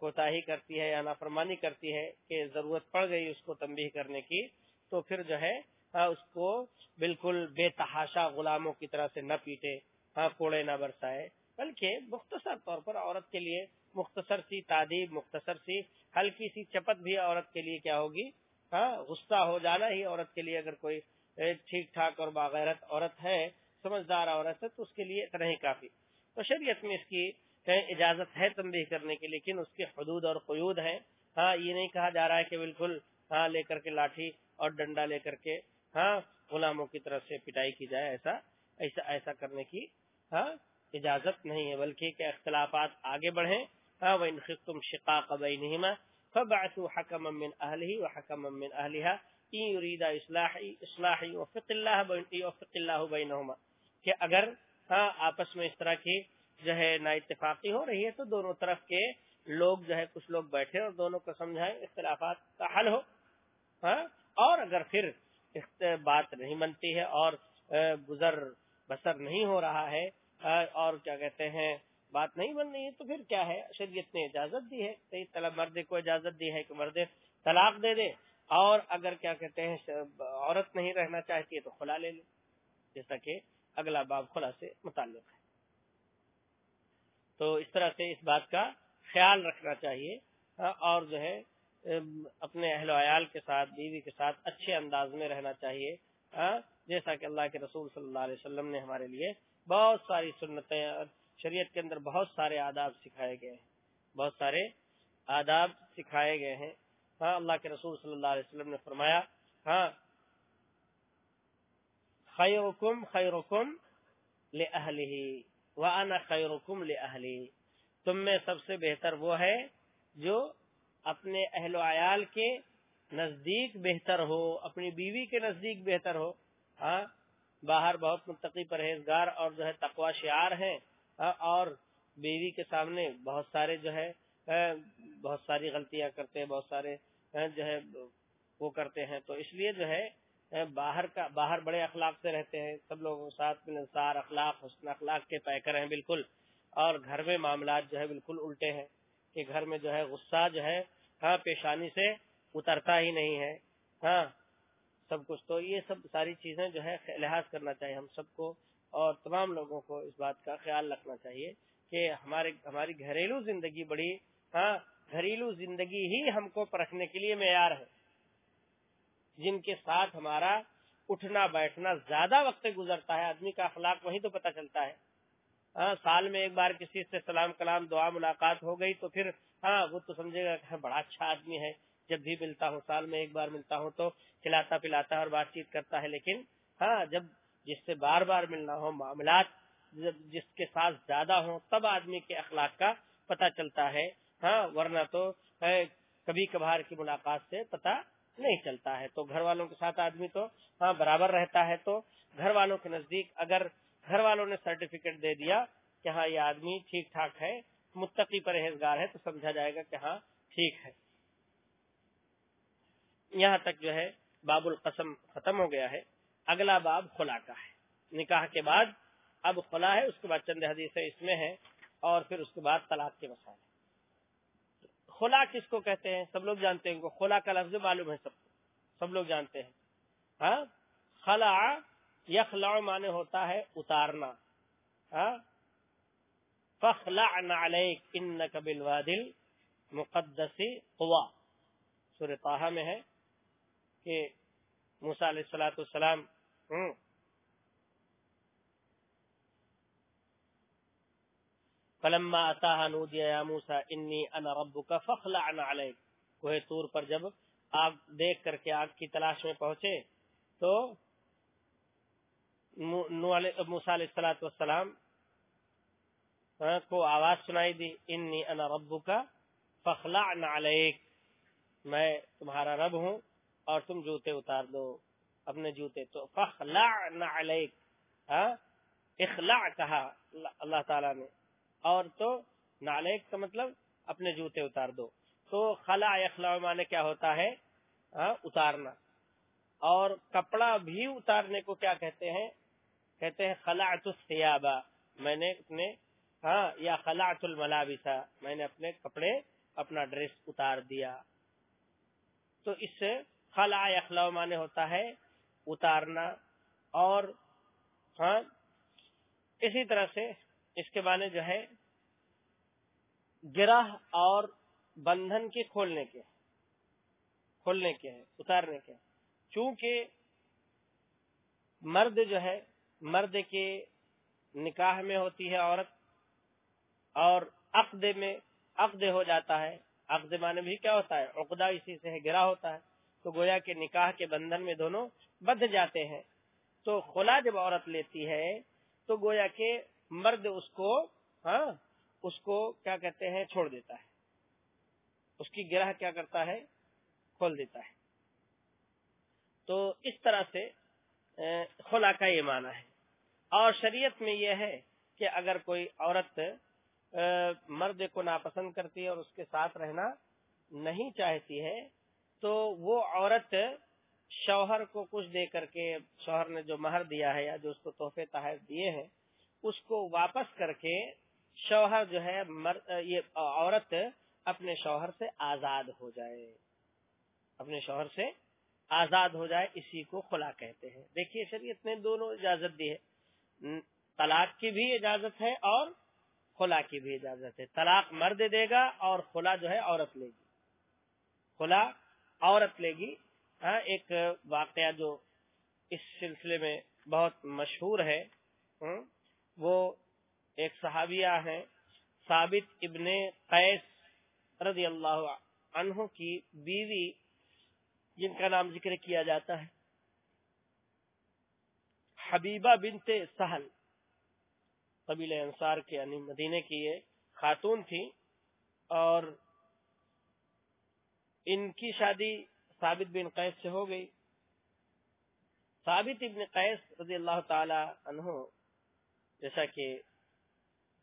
کوتا کرتی ہے یا نافرمانی کرتی ہے کہ ضرورت پڑ گئی اس کو تنبیہ کرنے کی، تو پھر جو ہے ہاں، اس کو بالکل بے تحاشا غلاموں کی طرح سے نہ پیٹے ہاں کوڑے نہ برسائے، بلکہ مختصر طور پر عورت کے لیے مختصر سی تعدیب مختصر سی۔ ہلکی سی چپت بھی عورت کے لیے کیا ہوگی؟ ہاں غصہ ہو جانا ہی عورت کے لیے اگر کوئی ٹھیک ٹھاک اور باغیرت عورت ہے، سمجھدار عورت ہے، تو اس کے لیے اتنا ہی کافی۔ تو شریعت میں اس کی اجازت ہے تنبیہ کرنے کی لیکن اس کے حدود اور قیود ہیں۔ ہاں یہ نہیں کہا جا رہا ہے کہ بالکل ہاں لے کر کے لاٹھی اور ڈنڈا لے کر کے ہاں غلاموں کی طرف سے پٹائی کی جائے، ایسا ایسا ایسا کرنے کی ہاں اجازت نہیں ہے، بلکہ کہ اختلافات آگے بڑھیں۔ ہاں وہ تم شکا قبئی نہیں حکم امن اہلی و حکم امن اہلیہ اصلاحی وفق اللہ وفق اللہ بینہما کہ اگر ہاں آپس میں اس طرح کی جو ہے نا اتفاقی ہو رہی ہے، تو دونوں طرف کے لوگ جو ہے، کچھ لوگ بیٹھے اور دونوں کو سمجھائیں، اختلافات کا حل ہو۔ ہاں اور اگر پھر بات نہیں بنتی ہے اور گزر بسر نہیں ہو رہا ہے اور کیا کہتے ہیں بات نہیں بن رہی ہے تو پھر کیا ہے؟ شریعت نے اجازت دی ہے کئی طلب مرد کو اجازت دی ہے کہ مرد طلاق دے دے اور اگر کیا کہتے ہیں عورت نہیں رہنا چاہتی ہے تو کھلا لے لے جیسا کہ اگلا باب کھلا سے متعلق ہے۔ تو اس طرح سے اس بات کا خیال رکھنا چاہیے۔ اور جو ہے اپنے اہل و عیال کے ساتھ، بیوی کے ساتھ اچھے انداز میں رہنا چاہیے۔ ہاں، جیسا کہ اللہ کے رسول صلی اللہ علیہ وسلم نے ہمارے لیے بہت ساری سنتیں شریعت کے اندر بہت سارے آداب سکھائے گئے ہیں۔ بہت سارے آداب سکھائے گئے ہیں۔ ہاں اللہ کے رسول صلی اللہ علیہ وسلم نے فرمایا ہاں خیرکم خیرکم لأہلہ وانا خیرکم لأہلہ تم میں سب سے بہتر وہ ہے جو اپنے اہل و عیال کے نزدیک بہتر ہو، اپنی بیوی کے نزدیک بہتر ہو۔ ہاں باہر بہت متقی پرہیزگار اور جو ہے تقوا شعار ہیں۔ اور بیوی کے سامنے بہت سارے جو ہے بہت ساری غلطیاں کرتے ہیں، بہت سارے جو ہے، وہ کرتے ہیں۔ تو اس لیے جو ہے باہر کا، باہر بڑے اخلاق سے رہتے ہیں۔ سب لوگوں کے ساتھ ملنسار اخلاق، حسن اخلاق کے پیکر ہیں بالکل۔ اور گھر میں معاملات جو ہے بالکل الٹے ہیں کہ گھر میں جو ہے غصہ جو ہے ہاں پیشانی سے اترتا ہی نہیں ہے۔ ہاں سب کچھ۔ تو یہ سب ساری چیزیں جو ہے، لحاظ کرنا چاہیے ہم سب کو۔ اور تمام لوگوں کو اس بات کا خیال رکھنا چاہیے کہ ہمارے ہماری گھریلو زندگی بڑی ہاں گھریلو زندگی ہی ہم کو پرکھنے کے لیے معیار ہے۔ جن کے ساتھ ہمارا اٹھنا بیٹھنا زیادہ وقت گزرتا ہے، آدمی کا اخلاق وہی تو پتہ چلتا ہے۔ ہاں سال میں ایک بار کسی سے سلام کلام، دعا، ملاقات ہو گئی تو پھر ہاں وہ تو سمجھے گا کہ بڑا اچھا آدمی ہے۔ جب بھی ملتا ہوں، سال میں ایک بار ملتا ہوں تو کھلاتا، پلاتا ہے اور بات چیت کرتا ہے۔ لیکن ہاں جب جس سے بار بار ملنا ہو معاملات جس کے ساتھ زیادہ ہوں، تب آدمی کے اخلاق کا پتہ چلتا ہے۔ ہاں ورنہ تو کبھی کبھار کی ملاقات سے پتہ نہیں چلتا ہے۔ تو گھر والوں کے ساتھ آدمی تو ہاں برابر رہتا ہے۔ تو گھر والوں کے نزدیک اگر گھر والوں نے سرٹیفکیٹ دے دیا کہ ہاں یہ آدمی ٹھیک ٹھاک ہے، متقی پرہیزگار ہے، تو سمجھا جائے گا کہ ہاں ٹھیک ہے۔ یہاں تک جو ہے، باب القسم ختم ہو گیا ہے۔ اگلا باب خلا کا ہے۔ نکاح کے بعد اب خلا ہے، اس کے بعد چند حدیث اس میں ہے اور پھر اس کے بعد طلاق کے مسائل خلا کس کو کہتے ہیں؟ سب لوگ جانتے ہیں ان کو۔ خلا کا لفظ معلوم ہے سب کو۔ سب لوگ جانتے ہیں۔ ہاں؟ خلا یخلا مانے ہوتا ہے اتارنا۔ ہاں؟ فخلا ان قبل وادل مقدسی قوا سورتاہ میں ہے کہ موسا علیہ السلاۃ السلام فلما اتاها نودي يا موسى اني انا ربك فخلع عليك. کوہ طور پر جب آگ دیکھ کر کے آگ کی تلاش میں پہنچے، تو موسیٰ علیہ السلام والسلام ہاں، کو آواز سنائی دی انی انا ربک فخلع علیک میں تمہارا رب ہوں اور تم جوتے اتار دو۔ اپنے جوتے تو فخلع علیک ہاں؟ اخلاع کہا اللہ تعالی نے۔ اور تو نالیک کا مطلب اپنے جوتے اتار دو۔ تو خلا اخلاع مانے کیا ہوتا ہے؟ ہاں؟ اتارنا۔ اور کپڑا بھی اتارنے کو کیا کہتے ہیں؟ کہتے ہیں خلاعت السیابہ میں نے اپنے ہاں یا خلاعت الملابسہ۔ میں نے اپنے کپڑے، اپنا ڈریس اتار دیا۔ تو اس سے خلا اخلاع مانے ہوتا ہے اتارنا اور ہاں اسی طرح سے اس کے معنی جو ہے گرہ اور بندھن کے کھولنے کے کھولنے کے ہیں اتارنے کے۔ چونکہ مرد جو ہے، مرد کے نکاح میں ہوتی ہے عورت، اور عقد میں عقد ہو جاتا ہے۔ عقد معنی بھی کیا ہوتا ہے؟ عقدہ اسی سے گرا ہوتا ہے۔ تو گویا کے نکاح کے بندھن میں دونوں بدھ جاتے ہیں۔ تو خلا جب عورت لیتی ہے، تو گویا کے مرد اس کو ہاں اس کو کیا کہتے ہیں، چھوڑ دیتا ہے۔ اس کی گرہ کیا کرتا ہے؟ کھول دیتا ہے۔ تو اس طرح سے خلا کا یہ معنی ہے۔ اور شریعت میں یہ ہے کہ اگر کوئی عورت مرد کو ناپسند کرتی ہے اور اس کے ساتھ رہنا نہیں چاہتی ہے، تو وہ عورت شوہر کو کچھ دے کر کے شوہر نے جو مہر دیا ہے یا جو اس کو تحفے تحائف دیے ہیں، اس کو واپس کر کے شوہر جو ہے یہ عورت اپنے شوہر سے آزاد ہو جائے۔ اپنے شوہر سے آزاد ہو جائے، اسی کو خلا کہتے ہیں۔ دیکھیے شریعت نے دونوں اجازت دی ہے۔ طلاق کی بھی اجازت ہے اور خلا کی بھی اجازت ہے۔ طلاق مرد دے گا اور خلا جو ہے عورت لے گی۔ خلا عورت لے گی۔ ہاں، ایک واقعہ جو اس سلسلے میں بہت مشہور ہے وہ ایک صحابیہ ہیں، ثابت ابن قیس رضی اللہ عنہ کی بیوی، جن کا نام ذکر کیا جاتا ہے، حبیبہ بنت سہل قبیل انصار کے یعنی مدینے کی یہ خاتون تھی، اور ان کی شادی ثابت بن قیس سے ہو گئی۔ ثابت ابن قیس رضی اللہ تعالی عنہ جیسا کہ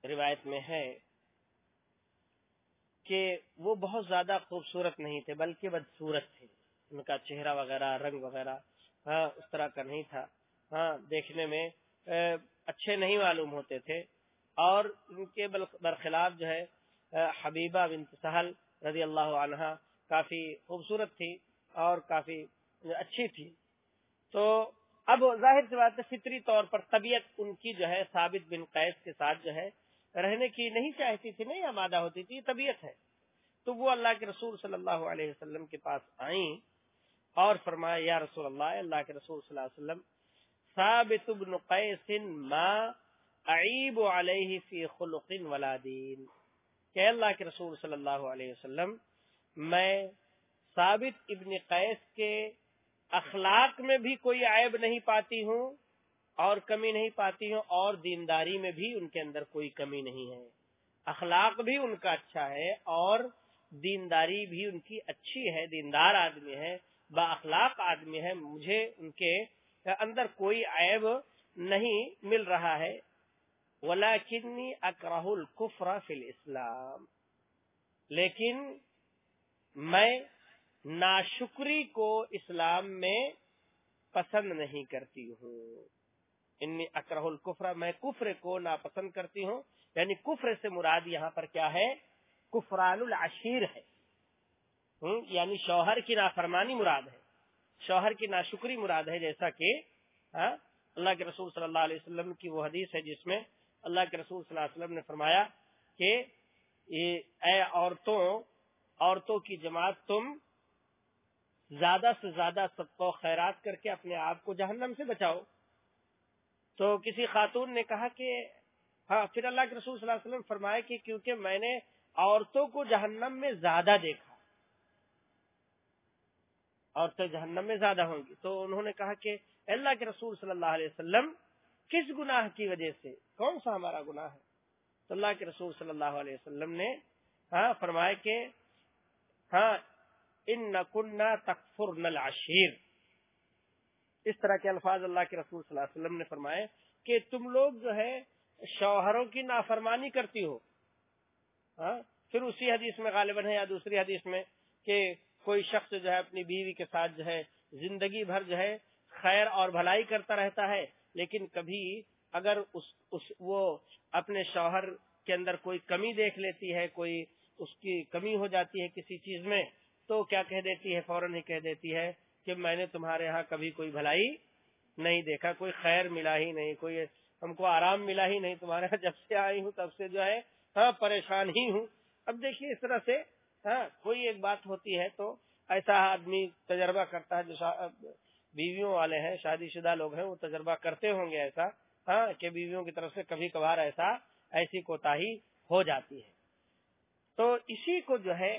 روایت میں ہے کہ وہ بہت زیادہ خوبصورت نہیں تھے، بلکہ بدصورت تھے۔ ان کا چہرہ وغیرہ، رنگ وغیرہ ہاں اس طرح کا نہیں تھا۔ ہاں دیکھنے میں اچھے نہیں معلوم ہوتے تھے۔ اور ان کے برخلاف جو ہے حبیبہ بن سہل رضی اللہ عنہ کافی خوبصورت تھی۔ اور کافی اچھی تھی۔ تو اب ظاہر سی بات ہے، فطری طور پر طبیعت ان کی جو ہے، ثابت بن قیس کے ساتھ جو ہے، رہنے کی نہیں چاہتی تھی، نہیں آمادہ ہوتی تھی طبیعت ہے۔ تو وہ اللہ کے رسول صلی اللہ علیہ وسلم کے پاس آئیں اور فرمایا، یا رسول اللہ اللہ کے رسول صلی اللہ علیہ وسلم، ثابت بن قیس ما اعیب علیہ فی خلق ولا دین۔ کہ اللہ کے رسول صلی اللہ علیہ وسلم، میں ثابت ابن قیس کے اخلاق میں بھی کوئی عیب نہیں پاتی ہوں اور کمی نہیں پاتی ہوں اور دینداری میں بھی ان کے اندر کوئی کمی نہیں ہے۔ اخلاق بھی ان کا اچھا ہے اور دینداری بھی ان کی اچھی ہے۔ دیندار آدمی ہے، با اخلاق آدمی ہے۔ مجھے ان کے اندر کوئی عیب نہیں مل رہا ہے۔ ولا کنی اکراہ القفر فل اسلام لیکن میں ناشکری کو اسلام میں پسند نہیں کرتی ہوں۔ انی اکرہ القفر میں کفر کو ناپسند کرتی ہوں۔ یعنی کفر سے مراد یہاں پر کیا ہے؟ کفران العشیر ہے۔ یعنی شوہر کی نافرمانی مراد ہے۔ شوہر کی ناشکری مراد ہے، جیسا کہ ہاں، اللہ کے رسول صلی اللہ علیہ وسلم کی وہ حدیث ہے جس میں اللہ کے رسول صلی اللہ علیہ وسلم نے فرمایا کہ اے عورتوں عورتوں کی جماعت تم زیادہ سے زیادہ سب کو خیرات کر کے اپنے آپ کو جہنم سے بچاؤ۔ تو کسی خاتون نے کہا کہ ہاں پھر اللہ کے رسول صلی اللہ علیہ وسلم فرمایا کہ کیونکہ میں نے عورتوں کو جہنم میں زیادہ دیکھا، عورتیں جہنم میں زیادہ ہوں گی۔ تو انہوں نے کہا کہ اللہ کے رسول صلی اللہ علیہ وسلم، کس گناہ کی وجہ سے؟ کون سا ہمارا گناہ ہے؟ تو اللہ کے رسول صلی اللہ علیہ وسلم نے ہاں فرمایا کہ ہاں ان نکنہ تکفر نل اس طرح کے الفاظ اللہ کے رسول صلی اللہ علیہ وسلم نے فرمائے کہ تم لوگ جو ہے شوہروں کی نافرمانی کرتی ہو۔ ہاں؟ پھر اسی حدیث میں غالباً ہے یا دوسری حدیث میں کہ کوئی شخص جو ہے اپنی بیوی کے ساتھ جو ہے زندگی بھر جو ہے خیر اور بھلائی کرتا رہتا ہے، لیکن کبھی اگر اس اس، وہ اپنے شوہر کے اندر کوئی کمی دیکھ لیتی ہے، کوئی اس کی کمی ہو جاتی ہے کسی چیز میں تو کیا کہہ دیتی ہے؟ فوراً ہی کہہ دیتی ہے کہ میں نے تمہارے ہاں کبھی کوئی بھلائی نہیں دیکھا، کوئی خیر ملا ہی نہیں، کوئی ہم کو آرام ملا ہی نہیں۔ تمہارے ہاں جب سے آئی ہوں تب سے جو ہے ہاں پریشان ہی ہوں۔ اب دیکھیے اس طرح سے ہاں کوئی ایک بات ہوتی ہے تو ایسا آدمی تجربہ کرتا ہے جو بیویوں والے ہیں شادی شدہ لوگ ہیں، وہ تجربہ کرتے ہوں گے ایسا ہاں کہ بیویوں کی طرف سے کبھی کبھار ایسا، ایسی کوتا ہو جاتی ہے۔ تو اسی کو جو ہے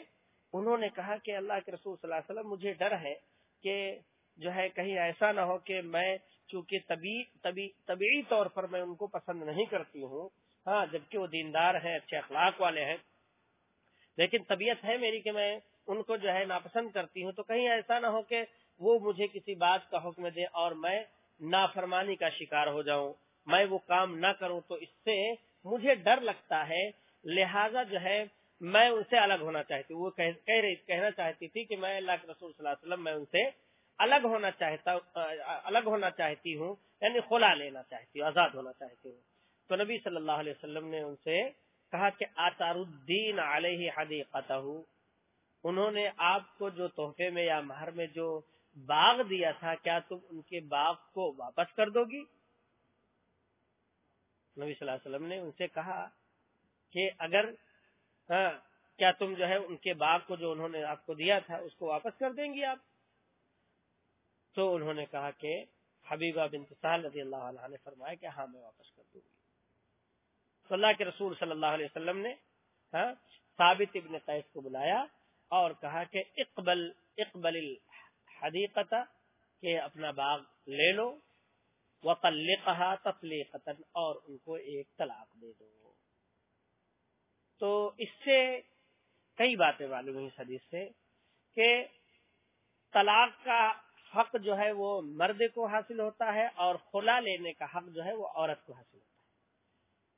انہوں نے کہا کہ اللہ کے رسول صلی اللہ علیہ وسلم، مجھے ڈر ہے کہ جو ہے کہیں ایسا نہ ہو کہ میں چونکہ طبیعی طور پر میں ان کو پسند نہیں کرتی ہوں۔ ہاں جبکہ وہ دیندار ہیں، اچھے اخلاق والے ہیں۔ لیکن طبیعت ہے میری کہ میں ان کو جو ہے ناپسند کرتی ہوں۔ تو کہیں ایسا نہ ہو کہ وہ مجھے کسی بات کا حکم دے اور میں نافرمانی کا شکار ہو جاؤں۔ میں وہ کام نہ کروں تو اس سے مجھے ڈر لگتا ہے۔ لہذا جو ہے میں ان سے الگ ہونا چاہتی ہوں۔ وہ کہہ رہی کہنا چاہتی تھی کہ میں اللہ کے رسول صلی اللہ علیہ وسلم میں ان سے الگ ہونا چاہتا الگ ہونا چاہتی ہوں یعنی خلا لینا چاہتی ہوں، آزاد ہونا چاہتی ہوں۔ تو نبی صلی اللہ علیہ وسلم نے ان سے کہا کہ آتار الدین علیہ حدیقتہ انہوں نے آپ کو جو تحفے میں یا مہر میں جو باغ دیا تھا، کیا تم ان کے باغ کو واپس کر دو گی؟ نبی صلی اللہ علیہ وسلم نے ان سے کہا کہ اگر ہاں، کیا تم جو ہے ان کے باغ کو جو انہوں نے آپ کو دیا تھا، اس کو واپس کر دیں گی آپ؟ تو انہوں نے کہا کہ حبیبہ بن رضی اللہ عنہ نے فرمایا کہ ہاں میں واپس کر دوں گی۔ صلی اللہ کے رسول صلی اللہ علیہ وسلم نے ہاں ثابت ابن قیس کو بلایا اور کہا کہ اقبل اقبل الحدیقت کہ اپنا باغ لے لو، وقلقها تطلیقتا اور ان کو ایک طلاق دے دو۔ تو اس سے کئی باتیں معلوم ہوئی حدیث سے کہ طلاق کا حق جو ہے وہ مرد کو حاصل ہوتا ہے اور خلا لینے کا حق جو ہے وہ عورت کو حاصل ہوتا ہے۔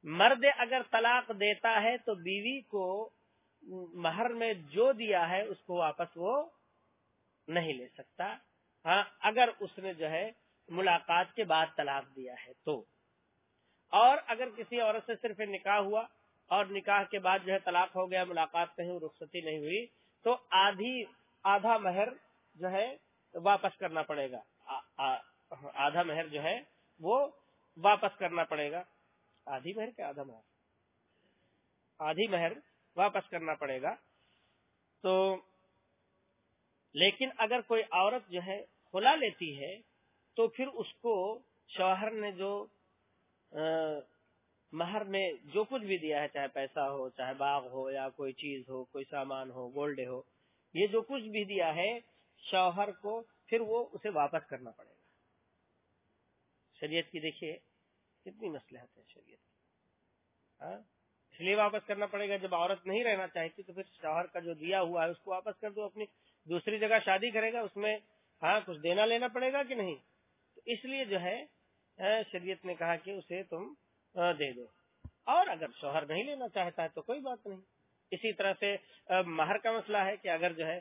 مرد اگر طلاق دیتا ہے تو بیوی کو مہر میں جو دیا ہے اس کو واپس وہ نہیں لے سکتا۔ ہاں اگر اس نے جو ہے ملاقات کے بعد طلاق دیا ہے تو۔ اور اگر کسی عورت سے صرف نکاح ہوا اور نکاح کے بعد جو ہے طلاق ہو گیا ملاقات نہیں رخصتی نہیں ہوئی تو آدھی آدھا مہر جو ہے واپس کرنا پڑے گا۔ آ, آ, آدھا مہر جو ہے وہ واپس کرنا پڑے گا۔ آدھی مہر کیا؟ آدھا مہر۔ آدھی مہر واپس کرنا پڑے گا۔ تو لیکن اگر کوئی عورت جو ہے کھلا لیتی ہے تو پھر اس کو شوہر نے جو مہر میں جو کچھ بھی دیا ہے، چاہے پیسہ ہو، چاہے باغ ہو یا کوئی چیز ہو، کوئی سامان ہو، گولڈ ہو، یہ جو کچھ بھی دیا ہے، شوہر کو پھر وہ اسے واپس کرنا پڑے گا۔ شریعت کی دیکھیے، کتنی مسلحت ہے شریعت کی۔ ہاں؟ اس لیے واپس کرنا پڑے گا، جب عورت نہیں رہنا چاہتی تو پھر شوہر کا جو دیا ہوا ہے، اس کو واپس کر دو، اپنی دوسری جگہ شادی کرے گا، اس میں ہاں کچھ دینا لینا پڑے گا کہ نہیں؟ تو اس لیے جو ہے، شریعت نے کہا کہ اسے تم دے دو۔ اور اگر شوہر نہیں لینا چاہتا ہے تو کوئی بات نہیں۔ اسی طرح سے مہر کا مسئلہ ہے کہ اگر جو ہے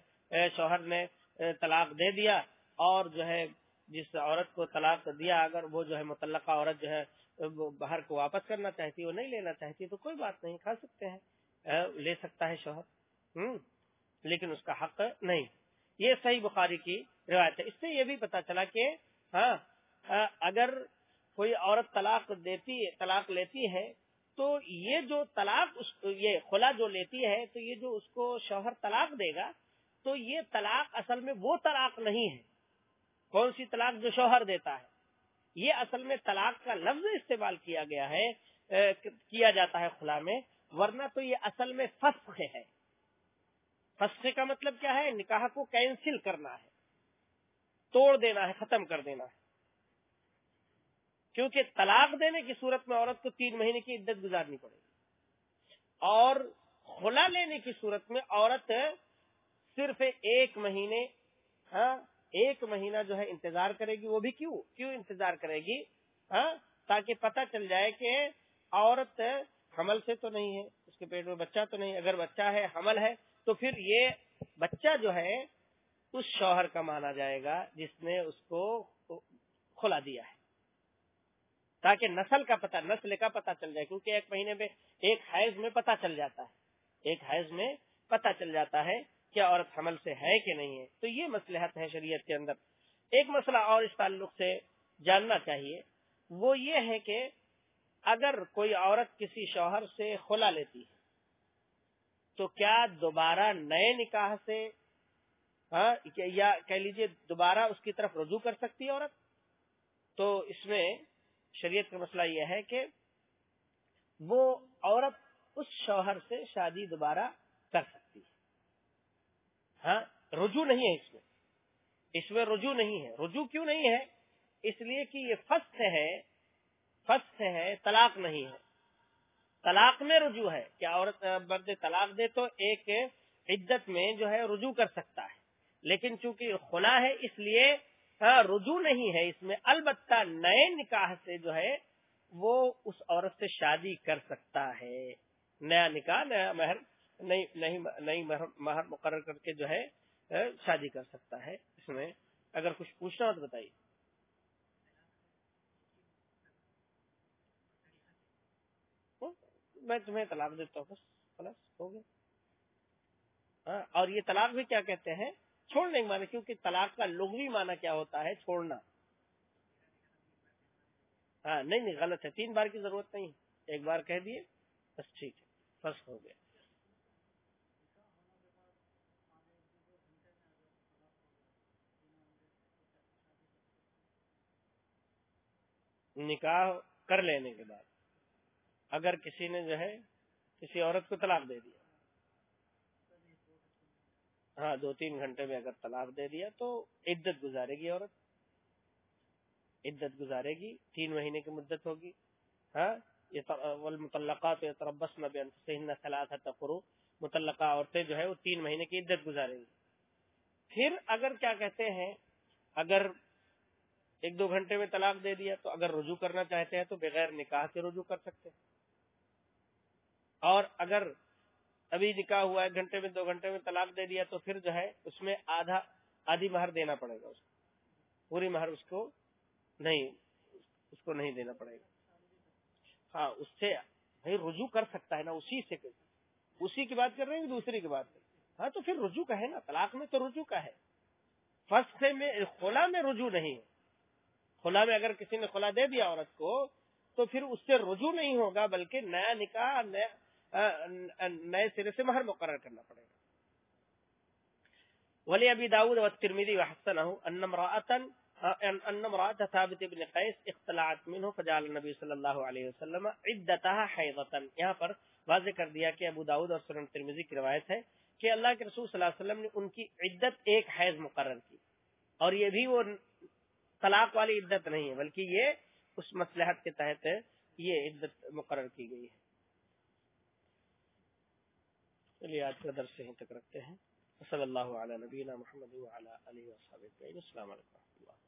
شوہر نے طلاق دے دیا اور جو ہے، جس عورت کو طلاق دیا، اگر وہ جو ہے متعلقہ عورت جو ہے باہر کو واپس کرنا چاہتی، وہ نہیں لینا چاہتی، تو کوئی بات نہیں، کھا سکتے ہیں۔ لے سکتا ہے شوہر۔ ہوں لیکن اس کا حق نہیں۔ یہ صحیح بخاری کی روایت ہے۔ اس سے یہ بھی پتا چلا کہ ہاں اگر کوئی عورت طلاق دیتی طلاق لیتی ہے، تو یہ جو طلاق یہ خلا جو لیتی ہے، تو یہ جو اس کو شوہر طلاق دے گا، تو یہ طلاق اصل میں وہ طلاق نہیں ہے۔ کون سی طلاق جو شوہر دیتا ہے؟ یہ اصل میں طلاق کا لفظ استعمال کیا گیا ہے کیا جاتا ہے خلا میں، ورنہ تو یہ اصل میں فسخ ہے۔ فسخ کا مطلب کیا ہے؟ نکاح کو کینسل کرنا ہے، توڑ دینا ہے، ختم کر دینا ہے۔ کیونکہ طلاق دینے کی صورت میں عورت کو تین مہینے کی عدت گزارنی پڑے گی۔ اور خلا لینے کی صورت میں عورت صرف ایک مہینے ہاں ایک مہینہ جو ہے انتظار کرے گی، وہ بھی کیوں؟ کیوں انتظار کرے گی؟ ہاں تاکہ پتہ چل جائے کہ عورت حمل سے تو نہیں ہے، اس کے پیٹ میں بچہ تو نہیں، اگر بچہ ہے، حمل ہے، تو پھر یہ بچہ جو ہے، اس شوہر کا مانا جائے گا جس نے اس کو کھلا دیا ہے۔ تاکہ نسل کا پتہ، نسل کا پتہ چل جائے، کیونکہ ایک مہینے میں ایک حیض میں پتہ چل جاتا ہے۔ ایک حیض میں پتہ چل جاتا ہے کہ عورت حمل سے ہے کہ نہیں ہے۔ تو یہ مسلحت ہے شریعت کے اندر۔ ایک مسئلہ اور اس تعلق سے جاننا چاہیے۔ وہ یہ ہے کہ اگر کوئی عورت کسی شوہر سے خلا لیتی ہے، تو کیا دوبارہ نئے نکاح سے ہاں یا کہہ لیجیے دوبارہ اس کی طرف رجوع کر سکتی ہے عورت؟ تو اس میں شریعت کا مسئلہ یہ ہے کہ وہ عورت اس شوہر سے شادی دوبارہ کر سکتی ہے۔ ہاں رجوع نہیں ہے اس میں۔ اس میں رجوع نہیں ہے۔ رجوع کیوں نہیں ہے؟ اس لیے کہ یہ فسخ ہے فسخ ہے، طلاق نہیں ہے۔ طلاق میں رجوع ہے۔ کہ عورت برد طلاق دے تو ایک عدت میں جو ہے رجوع کر سکتا ہے۔ لیکن چونکہ خلا ہے، اس لیے ہاں، رجوع نہیں ہے۔ اس میں البتہ نئے نکاح سے جو ہے، وہ اس عورت سے شادی کر سکتا ہے۔ نیا نکاح، نیا مہر، نئی مہر مقرر کر کے جو ہے شادی کر سکتا ہے۔ اس میں اگر کچھ پوچھنا ہو تو بتائیے۔ میں تمہیں طلاق دیتا ہوں، بس ہو گیا۔ ہاں، اور یہ طلاق بھی کیا کہتے ہیں؟ چھوڑنے کے معنی کیونکہ طلاق کا لغوی معنی کیا ہوتا ہے؟ چھوڑنا۔ ہاں نہیں نہیں، غلط ہے۔ تین بار کی ضرورت نہیں۔ ایک بار کہہ دیے، بس ٹھیک ہے۔ فرسٹ ہو گیا۔ نکاح کر لینے کے بعد، اگر کسی نے جو ہے کسی عورت کو طلاق دے دیا۔ ہاں دو تین گھنٹے میں اگر طلاق دے دیا تو عدت گزارے گی عورت۔ عدت گزارے گی، تین مہینے کی مدت ہوگی۔ ہاں متعلقات متعلقہ عورتیں جو ہے وہ تین مہینے کی عدت گزارے گی۔ پھر اگر کیا کہتے ہیں، اگر ایک دو گھنٹے میں طلاق دے دیا تو اگر رجوع کرنا چاہتے ہیں تو بغیر نکاح کے رجوع کر سکتے ہیں۔ اور اگر ابھی نکاح ہوا ایک گھنٹے میں، دو گھنٹے میں طلاق دے دیا تو پھر جو ہے اس میں آدھا، آدھی مہر دینا پڑے گا اس کو۔ پوری مہر اس کو نہیں، اس کو نہیں دینا پڑے گا۔ ہاں اس سے بھائی رجوع کر سکتا ہے نا، اسی سے اسی کی بات کر رہے ہیں دوسری کی بات ہاں تو پھر رجوع کا ہے نا، طلاق میں تو رجوع کا ہے۔ فرسٹ میں، خلا میں رجوع نہیں خلا میں اگر کسی نے خلا دے دیا عورت کو تو پھر اس سے رجوع نہیں ہوگا، بلکہ نیا نکاح، نیا نئے سرے سے مہر مقرر کرنا پڑے گا۔ ولی ابی داود و ترمیدی وحسن انم راطن ثابت ابن قیس اختلاعت منه فجعل النبی صلی اللہ علیہ وسلم عدتها حیضتا یہاں پر واضح کر دیا کہ ابو داود اور سنن ترمیزی کی روایت ہے کہ اللہ کے رسول صلی اللہ علیہ وسلم نے ان کی عدت ایک حیض مقرر کی۔ اور یہ بھی وہ طلاق والی عدت نہیں ہے، بلکہ یہ اس مسلحت کے تحت یہ عدت مقرر کی گئی ہے۔ چلیے، آج کا درس یہیں تک رکھتے ہیں۔ صلی اللہ علیہ نبینا محمد علیہ السلام علیکم۔